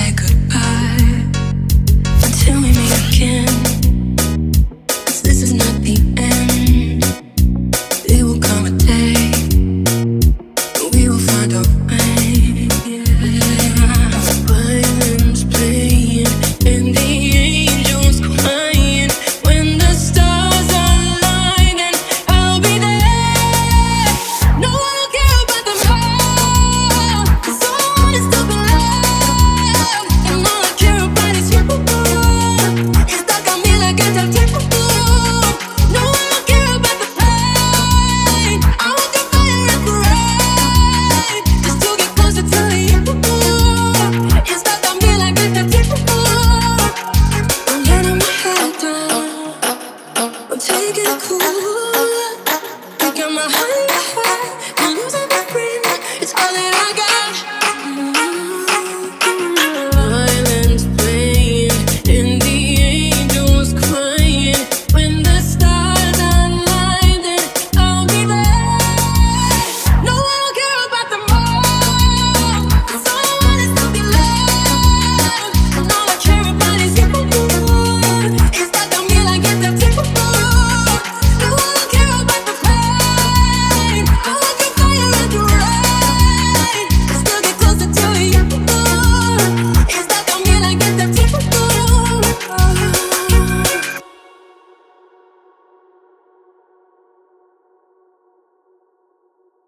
take a get cool. I got my heart.